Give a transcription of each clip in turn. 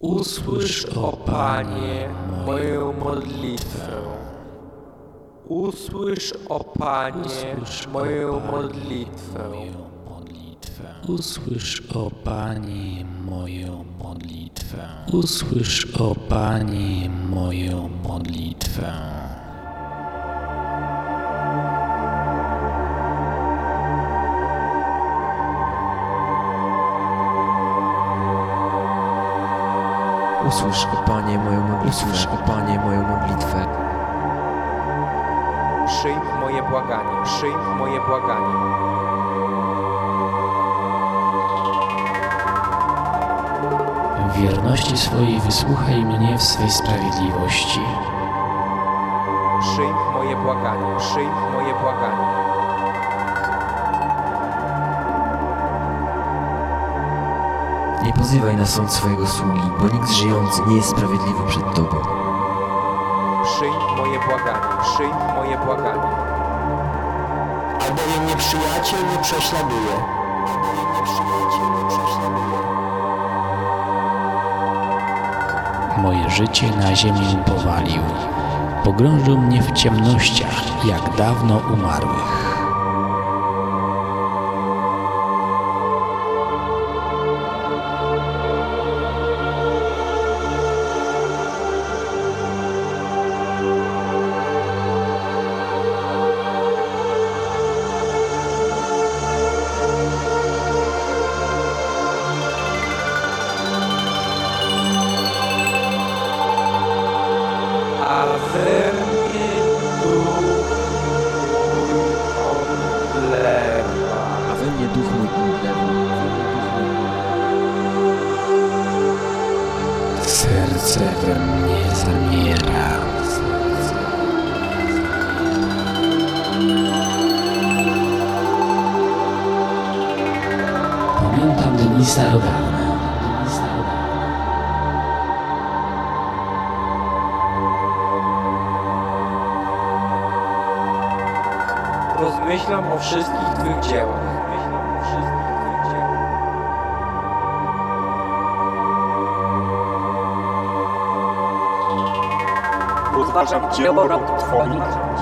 Usłysz, o Panie, moją modlitwę. Usłysz, o Panie, moją modlitwę. Usłysz, o Panie, moją modlitwę. Usłysz, o Panie, moją modlitwę. Usłysz, o Panie, moją modlitwę. Usłysz, o Panie, moją modlitwę. Przyjm moje błaganie, przyjm moje błaganie. W wierności swojej wysłuchaj mnie w swej sprawiedliwości. Przyjm moje błaganie, przyjm moje błaganie. Nie pozywaj na sąd swojego sługi, bo nikt żyjący nie jest sprawiedliwy przed Tobą. Przyjm moje błaganie, przyjm moje błaganie. albowiem nieprzyjaciel nie prześladuje. Albowiem nieprzyjaciel nie prześladuje. Moje życie na ziemię powalił. Pogrążył mnie w ciemnościach, jak dawno umarłych. A dni starodawne. Rozmyślam o wszystkich Twych dziełach. Rozmyślam o wszystkich Twych dziełach. Uważam dzieło rąk Twoich.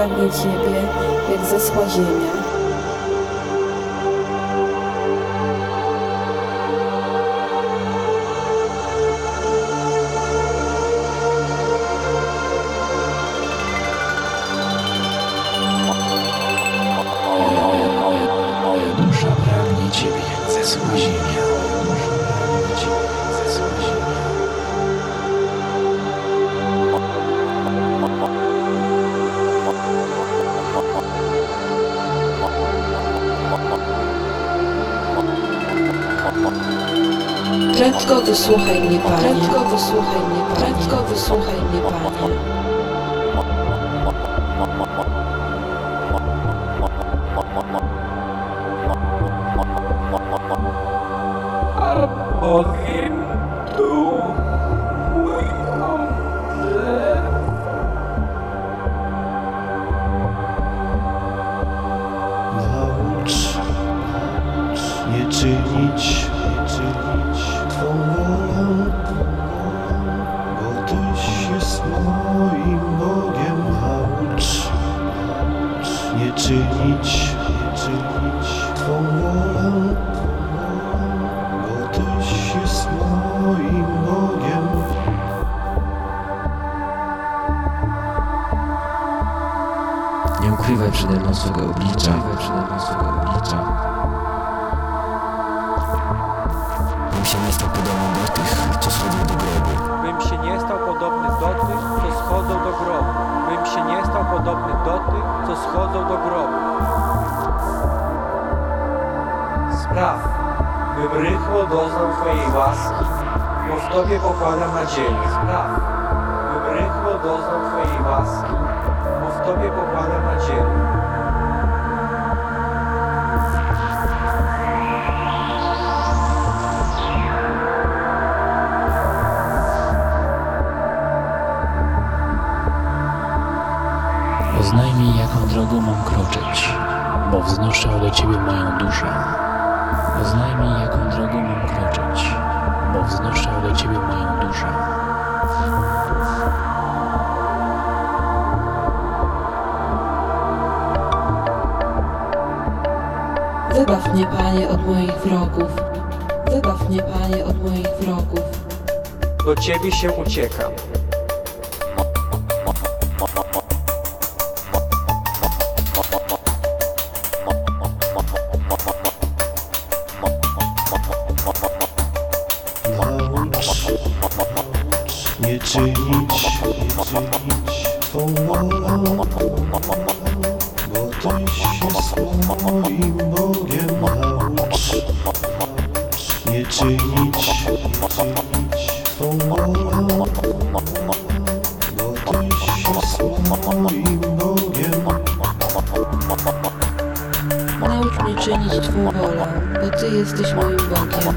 Pragnie Ciebie, jak zeschła ziemia. Prędko wysłuchaj mnie, Panie. Prędko wysłuchaj mnie, Panie. Prędko wysłuchaj mnie, Panie. Albowiem ukrywaj przede mną swego oblicza. Ukrywaj przede mną swego oblicza. Bym się nie stał podobny do tych, co schodzą do grobu. Bym się nie stał podobny do tych, co schodzą do grobu. Bym się nie stał podobny do tych, co schodzą do grobu. Spraw, bym rychło doznał Twojej łaski, bo w Tobie pokładam nadzieję. Spraw, bym rychło doznał Twojej łaski, w Tobie pokładam nadzieję. Poznaj mi, jaką drogą mam kroczyć, bo wznoszę do Ciebie moją duszę. Poznaj mi, jaką drogą mam kroczyć. Wybaw mnie, Panie, od moich wrogów. Wybaw mnie, Panie, od moich wrogów. Do Ciebie się uciekam. Twą wolę, bo Tyś jest moim Bogiem. Naucz mnie czynić Twą wolę, bo Ty jesteś moim Bogiem.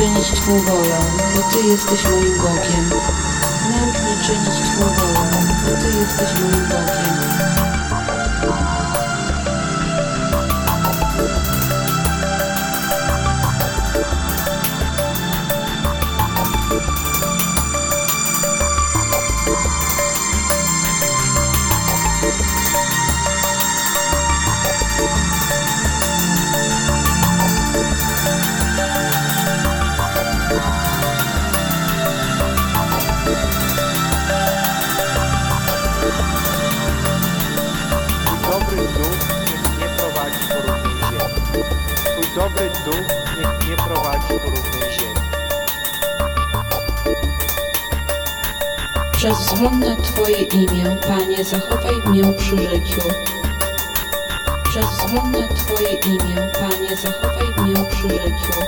Czynić Twą wolę, bo Ty jesteś moim Bogiem. Naucz mnie czynić Twą wolę, bo Ty jesteś moim Bogiem. Duch niech mnie prowadzi po równej ziemi. Przez wzglądne Twoje imię, Panie, zachowaj mnie przy życiu. Przez wzglądne Twoje imię, Panie, zachowaj mnie przy życiu.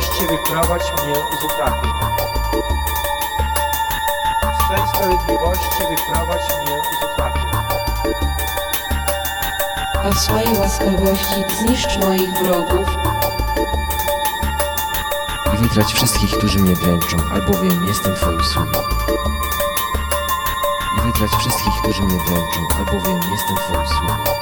Sprawiedliwości wyprowadź mnie z utraty. Z swej sprawiedliwości wyprowadź mnie z utraty. A w swojej łaskawości zniszcz moich wrogów. I wytrać wszystkich, którzy mnie dręczą, albowiem jestem Twoim sługą. I wytrać wszystkich, którzy mnie dręczą, albowiem jestem Twoim sługą.